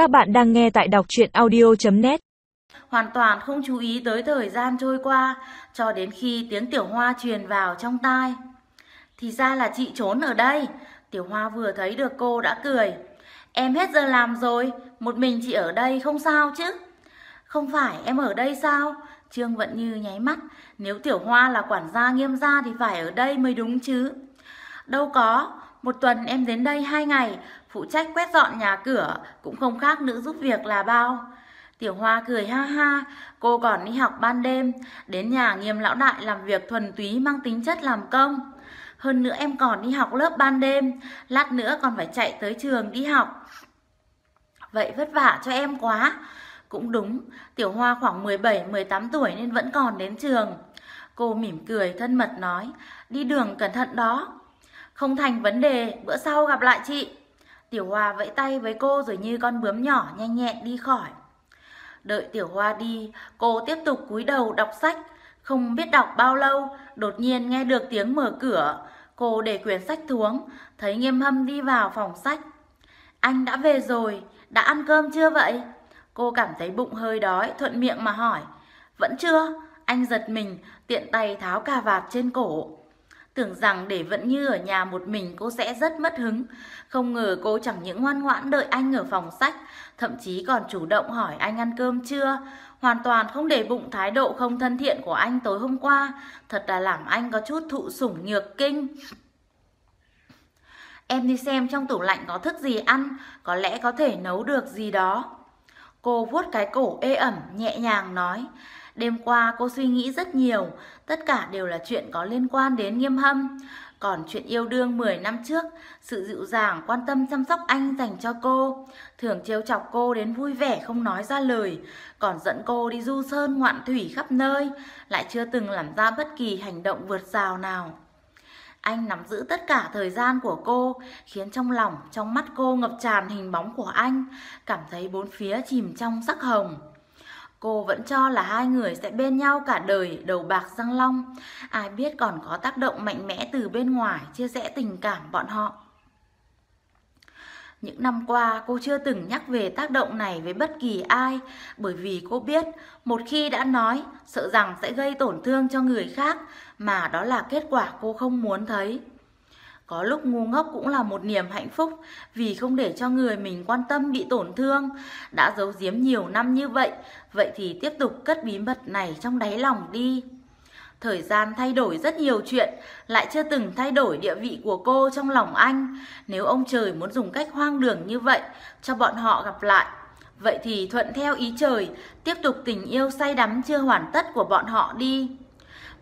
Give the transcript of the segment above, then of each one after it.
Các bạn đang nghe tại đọc chuyện audio.net Hoàn toàn không chú ý tới thời gian trôi qua cho đến khi tiếng tiểu hoa truyền vào trong tai. Thì ra là chị trốn ở đây. Tiểu hoa vừa thấy được cô đã cười. Em hết giờ làm rồi, một mình chị ở đây không sao chứ? Không phải em ở đây sao? Trương Vận Như nháy mắt, nếu Tiểu Hoa là quản gia nghiêm gia thì phải ở đây mới đúng chứ. Đâu có, một tuần em đến đây hai ngày, phụ trách quét dọn nhà cửa, cũng không khác nữ giúp việc là bao. Tiểu Hoa cười ha ha, cô còn đi học ban đêm, đến nhà nghiêm lão đại làm việc thuần túy mang tính chất làm công. Hơn nữa em còn đi học lớp ban đêm, lát nữa còn phải chạy tới trường đi học. Vậy vất vả cho em quá. Cũng đúng, Tiểu Hoa khoảng 17-18 tuổi nên vẫn còn đến trường. Cô mỉm cười thân mật nói, đi đường cẩn thận đó. Không thành vấn đề, bữa sau gặp lại chị. Tiểu Hoa vẫy tay với cô rồi như con bướm nhỏ nhanh nhẹn đi khỏi. Đợi Tiểu Hoa đi, cô tiếp tục cúi đầu đọc sách. Không biết đọc bao lâu, đột nhiên nghe được tiếng mở cửa. Cô để quyển sách xuống, thấy nghiêm hâm đi vào phòng sách. Anh đã về rồi, đã ăn cơm chưa vậy? Cô cảm thấy bụng hơi đói, thuận miệng mà hỏi. Vẫn chưa? Anh giật mình, tiện tay tháo cà vạt trên cổ. Tưởng rằng để vẫn như ở nhà một mình cô sẽ rất mất hứng. Không ngờ cô chẳng những ngoan ngoãn đợi anh ở phòng sách, thậm chí còn chủ động hỏi anh ăn cơm chưa. Hoàn toàn không để bụng thái độ không thân thiện của anh tối hôm qua. Thật là làm anh có chút thụ sủng nhược kinh. Em đi xem trong tủ lạnh có thức gì ăn, có lẽ có thể nấu được gì đó. Cô vuốt cái cổ ê ẩm, nhẹ nhàng nói. Đêm qua cô suy nghĩ rất nhiều, tất cả đều là chuyện có liên quan đến nghiêm hâm. Còn chuyện yêu đương 10 năm trước, sự dịu dàng, quan tâm chăm sóc anh dành cho cô, thường trêu chọc cô đến vui vẻ không nói ra lời, còn dẫn cô đi du sơn ngoạn thủy khắp nơi, lại chưa từng làm ra bất kỳ hành động vượt rào nào. Anh nắm giữ tất cả thời gian của cô, khiến trong lòng, trong mắt cô ngập tràn hình bóng của anh, cảm thấy bốn phía chìm trong sắc hồng. Cô vẫn cho là hai người sẽ bên nhau cả đời, đầu bạc răng long. Ai biết còn có tác động mạnh mẽ từ bên ngoài chia sẻ tình cảm bọn họ. Những năm qua cô chưa từng nhắc về tác động này với bất kỳ ai bởi vì cô biết một khi đã nói sợ rằng sẽ gây tổn thương cho người khác mà đó là kết quả cô không muốn thấy. Có lúc ngu ngốc cũng là một niềm hạnh phúc vì không để cho người mình quan tâm bị tổn thương. Đã giấu giếm nhiều năm như vậy, vậy thì tiếp tục cất bí mật này trong đáy lòng đi. Thời gian thay đổi rất nhiều chuyện, lại chưa từng thay đổi địa vị của cô trong lòng anh. Nếu ông trời muốn dùng cách hoang đường như vậy cho bọn họ gặp lại, vậy thì thuận theo ý trời, tiếp tục tình yêu say đắm chưa hoàn tất của bọn họ đi.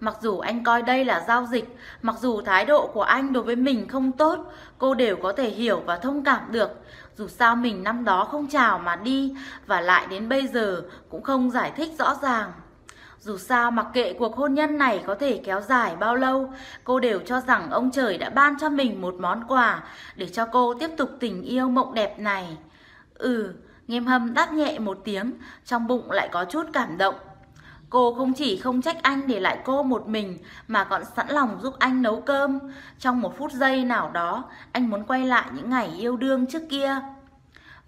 Mặc dù anh coi đây là giao dịch, mặc dù thái độ của anh đối với mình không tốt, cô đều có thể hiểu và thông cảm được. Dù sao mình năm đó không chào mà đi, và lại đến bây giờ cũng không giải thích rõ ràng. Dù sao mặc kệ cuộc hôn nhân này có thể kéo dài bao lâu, cô đều cho rằng ông trời đã ban cho mình một món quà để cho cô tiếp tục tình yêu mộng đẹp này. Ừ, nghiêm hâm đáp nhẹ một tiếng, trong bụng lại có chút cảm động. Cô không chỉ không trách anh để lại cô một mình mà còn sẵn lòng giúp anh nấu cơm. Trong một phút giây nào đó, anh muốn quay lại những ngày yêu đương trước kia.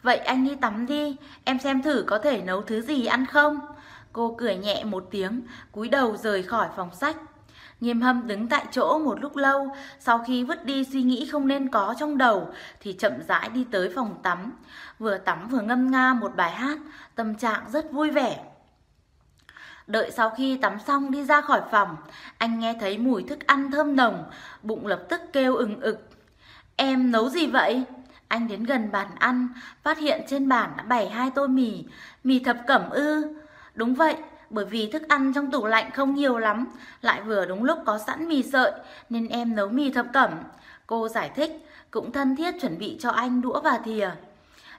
Vậy anh đi tắm đi, em xem thử có thể nấu thứ gì ăn không? Cô cười nhẹ một tiếng, cúi đầu rời khỏi phòng sách. Nghiêm hâm đứng tại chỗ một lúc lâu, sau khi vứt đi suy nghĩ không nên có trong đầu, thì chậm rãi đi tới phòng tắm. Vừa tắm vừa ngâm nga một bài hát, tâm trạng rất vui vẻ. Đợi sau khi tắm xong đi ra khỏi phòng, anh nghe thấy mùi thức ăn thơm nồng, bụng lập tức kêu ừng ực. Em nấu gì vậy? Anh đến gần bàn ăn, phát hiện trên bàn đã bày hai tô mì, mì thập cẩm ư. Đúng vậy, bởi vì thức ăn trong tủ lạnh không nhiều lắm, lại vừa đúng lúc có sẵn mì sợi, nên em nấu mì thập cẩm. Cô giải thích, cũng thân thiết chuẩn bị cho anh đũa và thìa.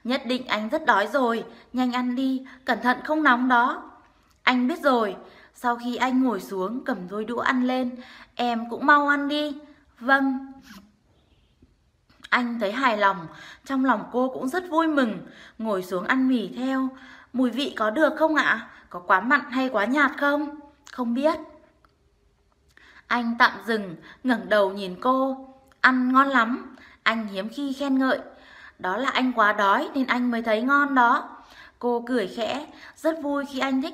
Nhất định anh rất đói rồi, nhanh ăn đi, cẩn thận không nóng đó. Anh biết rồi, sau khi anh ngồi xuống cầm đôi đũa ăn lên, em cũng mau ăn đi. Vâng. Anh thấy hài lòng, trong lòng cô cũng rất vui mừng, ngồi xuống ăn mì theo. Mùi vị có được không ạ? Có quá mặn hay quá nhạt không? Không biết. Anh tạm dừng, ngẩng đầu nhìn cô. Ăn ngon lắm, anh hiếm khi khen ngợi. đó là anh quá đói nên anh mới thấy ngon đó. Cô cười khẽ, rất vui khi anh thích.